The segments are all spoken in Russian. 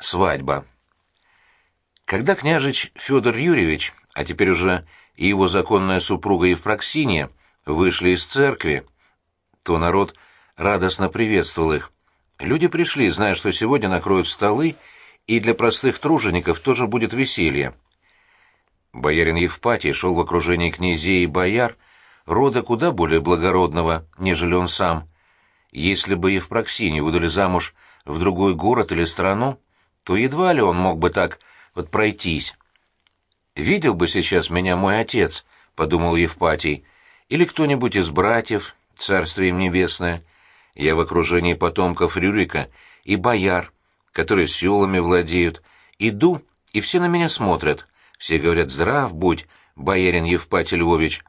Свадьба. Когда княжич Федор Юрьевич, а теперь уже и его законная супруга Евпроксиния, вышли из церкви, то народ радостно приветствовал их. Люди пришли, зная, что сегодня накроют столы, и для простых тружеников тоже будет веселье. Боярин Евпатий шел в окружении князей и бояр, рода куда более благородного, нежели он сам. Если бы Евпроксинию выдали замуж в другой город или страну, то едва ли он мог бы так вот пройтись. «Видел бы сейчас меня мой отец», — подумал Евпатий, — «или кто-нибудь из братьев, царствие им небесное. Я в окружении потомков Рюрика и бояр, которые селами владеют. Иду, и все на меня смотрят. Все говорят «Здрав будь, боярин Евпатий Львович».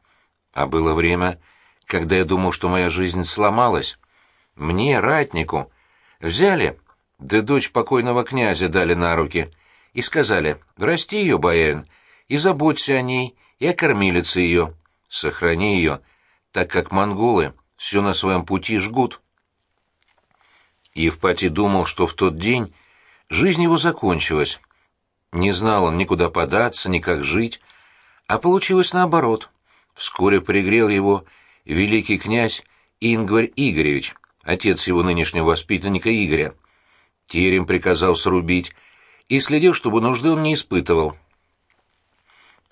А было время, когда я думал, что моя жизнь сломалась. Мне, ратнику, взяли, да дочь покойного князя дали на руки, и сказали «Расти ее, боярин, и заботься о ней, и о кормилице ее, сохрани ее, так как монголы все на своем пути жгут». Евпатий думал, что в тот день жизнь его закончилась. Не знал он никуда податься, ни как жить, а получилось наоборот. Вскоре пригрел его великий князь Ингварь Игоревич, отец его нынешнего воспитанника Игоря. Терем приказал срубить и следил, чтобы нужды он не испытывал.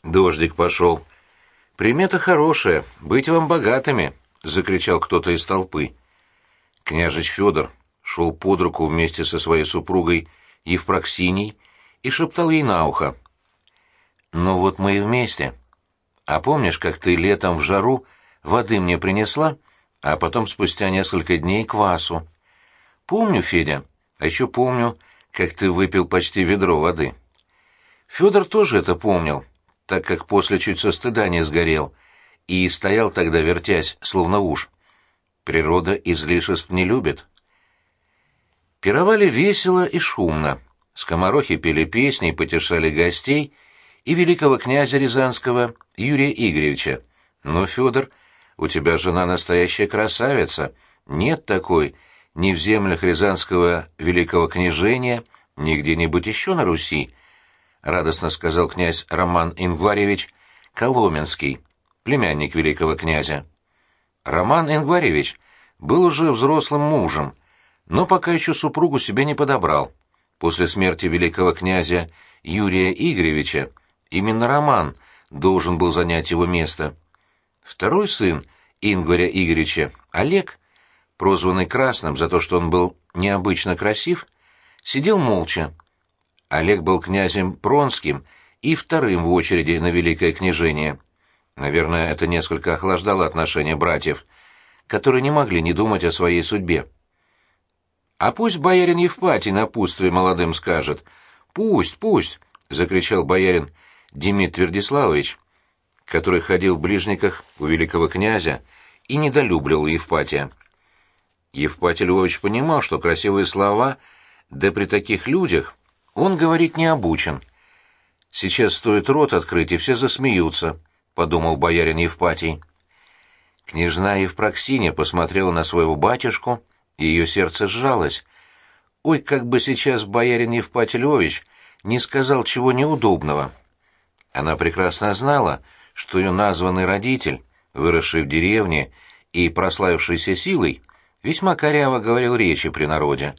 Дождик пошел. «Примета хорошая, быть вам богатыми!» — закричал кто-то из толпы. Княжич Федор шел под руку вместе со своей супругой Евпроксиней и шептал ей на ухо. «Ну вот мы и вместе. А помнишь, как ты летом в жару воды мне принесла, а потом спустя несколько дней квасу? Помню, Федя, а еще помню, как ты выпил почти ведро воды». Федор тоже это помнил, так как после чуть со стыда не сгорел, и стоял тогда, вертясь, словно уж. Природа излишеств не любит. Пировали весело и шумно. Скоморохи пели песни и потешали гостей и великого князя Рязанского Юрия Игоревича. «Ну, Федор, у тебя жена настоящая красавица. Нет такой ни в землях Рязанского великого княжения, ни где-нибудь еще на Руси», — радостно сказал князь Роман Ингваревич Коломенский, племянник великого князя. Роман Ингваревич был уже взрослым мужем, но пока еще супругу себе не подобрал. После смерти великого князя Юрия Игоревича именно Роман должен был занять его место. Второй сын Ингваря Игоревича, Олег, прозванный Красным за то, что он был необычно красив, сидел молча. Олег был князем Пронским и вторым в очереди на великое княжение. Наверное, это несколько охлаждало отношения братьев, которые не могли не думать о своей судьбе. А пусть боярин Евпатий напутствие молодым скажет. Пусть, пусть, — закричал боярин Демид Твердиславович, который ходил в ближниках у великого князя и недолюбливал Евпатия. Евпатий Львович понимал, что красивые слова, да при таких людях, он говорить не обучен. Сейчас стоит рот открыть, и все засмеются, — подумал боярин Евпатий. Княжна Евпроксиня посмотрела на своего батюшку и ее сердце сжалось. Ой, как бы сейчас боярин Евпатий Львович не сказал чего неудобного. Она прекрасно знала, что ее названный родитель, выросший в деревне и прославившийся силой, весьма коряво говорил речи при народе.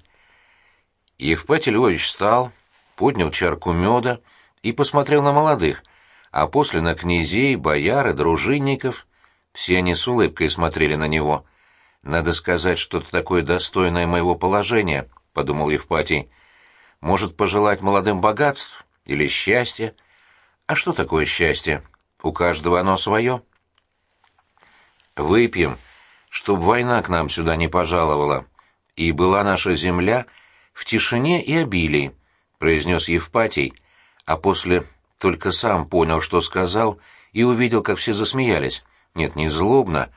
Евпатий Львович встал, поднял чарку меда и посмотрел на молодых, а после на князей, бояр и дружинников. Все они с улыбкой смотрели на него. «Надо сказать что-то такое достойное моего положения», — подумал Евпатий. «Может, пожелать молодым богатств или счастья? А что такое счастье? У каждого оно свое». «Выпьем, чтоб война к нам сюда не пожаловала, и была наша земля в тишине и обилии», — произнес Евпатий, а после только сам понял, что сказал, и увидел, как все засмеялись. Нет, не злобно,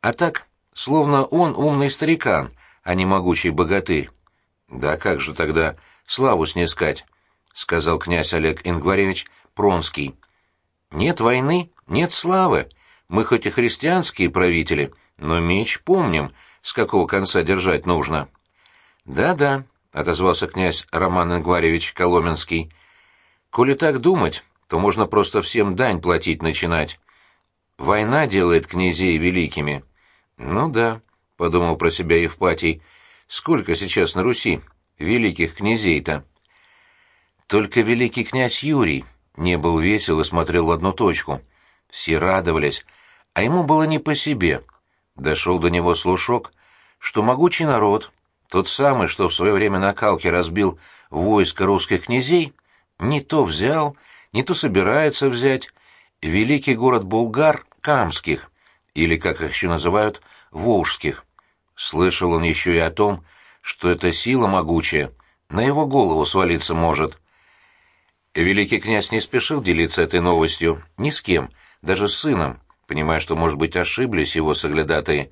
а так словно он умный старикан, а не могучий богатырь. «Да как же тогда славу снискать?» — сказал князь Олег Ингваревич Пронский. «Нет войны, нет славы. Мы хоть и христианские правители, но меч помним, с какого конца держать нужно». «Да-да, отозвался князь Роман Ингваревич Коломенский. «Коли так думать, то можно просто всем дань платить начинать. Война делает князей великими». «Ну да», — подумал про себя Евпатий, — «сколько сейчас на Руси великих князей-то?» Только великий князь Юрий не был весел и смотрел в одну точку. Все радовались, а ему было не по себе. Дошел до него слушок, что могучий народ, тот самый, что в свое время на Калке разбил войско русских князей, не то взял, не то собирается взять великий город булгар Камских, или, как их еще называют, Волжских. Слышал он еще и о том, что эта сила могучая на его голову свалиться может. Великий князь не спешил делиться этой новостью ни с кем, даже с сыном, понимая, что, может быть, ошиблись его соглядатые,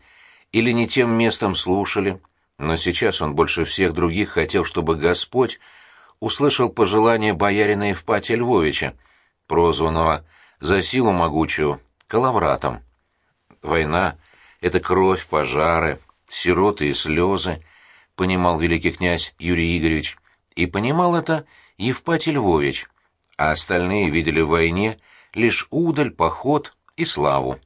или не тем местом слушали, но сейчас он больше всех других хотел, чтобы Господь услышал пожелание боярина Евпатия Львовича, прозванного за силу могучую Калавратом. Война — это кровь, пожары, сироты и слезы, понимал великий князь Юрий Игоревич, и понимал это Евпатий Львович, а остальные видели в войне лишь удаль, поход и славу.